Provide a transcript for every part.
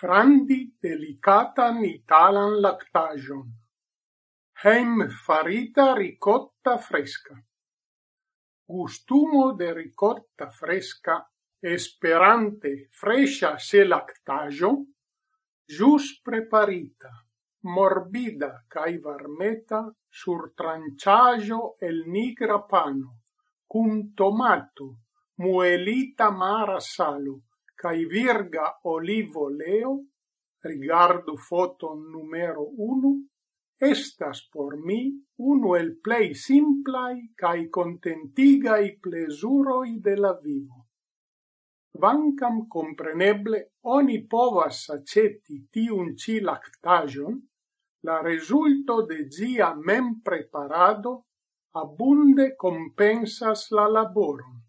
frandi delicatan italan lactagion. Heim farita ricotta fresca. Gustumo de ricotta fresca esperante fresca se lactajo, jus preparita, morbida cae varmeta sur tranciagio el nigra pano, cum tomato, muelita mara salo, cae virga olivo leo, rigardu foton numero unu, estas por mi unu el plei simplai cae contentigai plesuroi de la vivo. Vancam compreneble oni povas aceti tiun ci lactagion, la resulto de gia mem preparado abunde compensas la laboron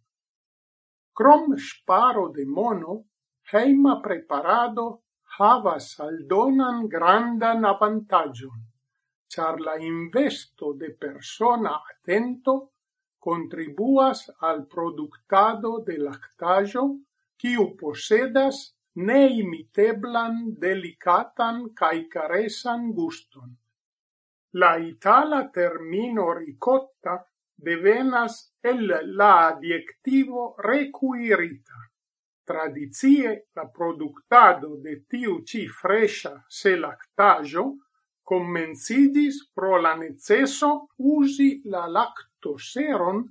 crom sparo de mono, heima preparado havas aldonan grandan avantagion, char la investo de persona atento contribuas al productado de lactajo, kiu posedas neimiteblan, delicatan cae caresan guston. La itala termino ricotta devenas el la adjectivo requirita. Tradizie la productado de tiu ci fresha selactajo commencidis pro la necesso usi la lactoseron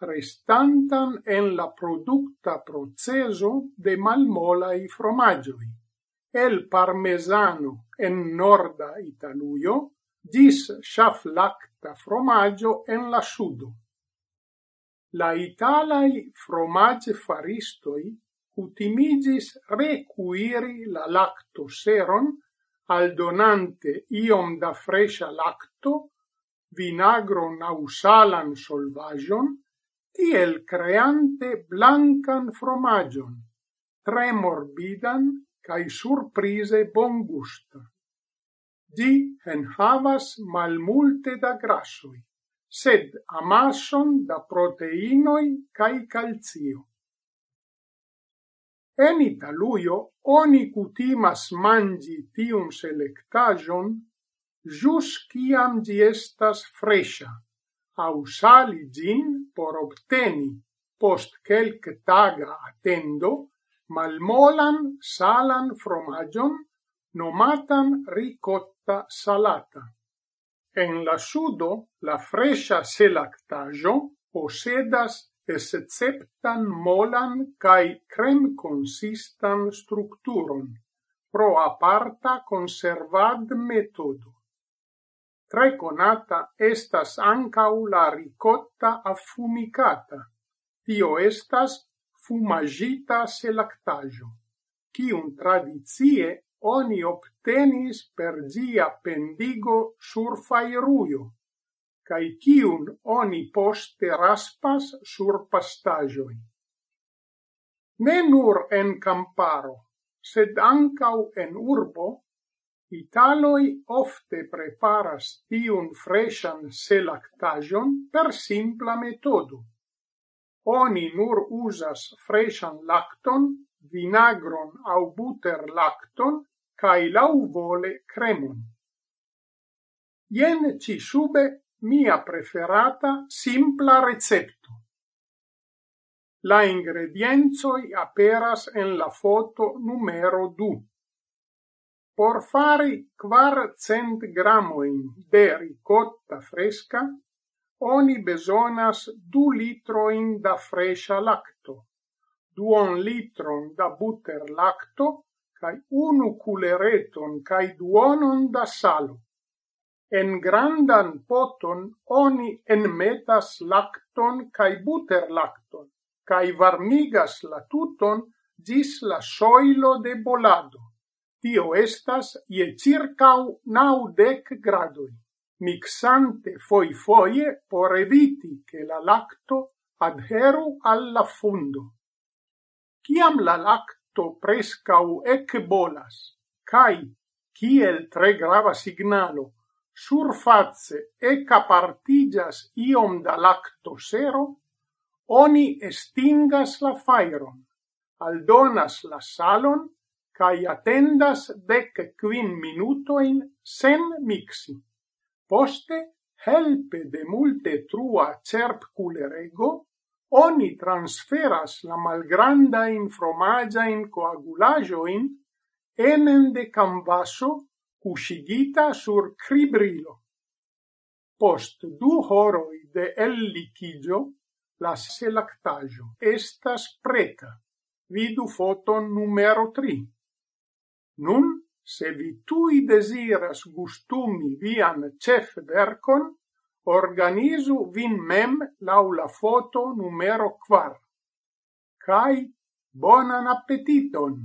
restantan en la producta proceso de malmolai fromagioi. El parmesano en norda Italuio, dis schaf da fromaggio en la sudo. La italai fromage faristoi utimigis recuiri la lacto seron aldonante iom da fresha lacto, vinagro nausalan solvagion, tiel creante blancan fromagion, tre morbidan cae surprise bongusta di en havas malmulte da grasoj, sed amason da proteinoi cae calcio. En Italuio, oni kutimas mangi tium selectajon jus ciam di estas fresha, au sali gin por obteni, post kelktaga atendo, malmolan salan fromagion nomatan ricotta salata. En la sudo la fresha selactajo posedas esceptan molan cae crem consistan structuron pro aparta conservad metodo. Tre conata estas ancau la ricotta affumicata. Tio estas fumagita selactajo, cium tradizie oni obtenis per zia pendigo sur fairuio, cae cium oni poste raspas sur pastagioi. Ne nur en camparo, sed ancau en urbo, Italoi ofte preparas tiun freshan selactagion per simpla metodo. Oni nur usas freshan lacton vinagron au buterlacton kaj laŭvole cremum. Ien ci sube mia preferata simpla recepto. La ingredienzoi aperas en la foto numero 2. Por fari quar cent gramoin de ricotta fresca, oni besonas du litroin da fresca lacto duon litron da buter lacto cae unu culereton cae duonon da salo. En grandan poton oni enmetas lacton cae buter lacton, cae varmigas la tuton gis la soilo de bolado. Tio estas ie circau naudec gradoi, mixante foi foie por eviti che la lacto adheru alla fundo. Ciam la lacto prescau ecbolas, cae, ciel tre grava signalo, surface ecapartigas iom da lacto sero, oni estingas la fairon, aldonas la salon, cae attendas dec quin minutoin sen mixi. Poste, helpe de multe trua cerp culerego, oni transferas la malgranda infromagia in coagulajo in enen de canvaso cusigita sur cribrilo. Post du horoi de ellikiĝo, la selactajo estas preta. Vidu foton numero 3. Nun, se vi tui desiras gustumi vian cef vercon, Organizu vin mem laŭ la foto numero 4. Cai, bonan appetiton!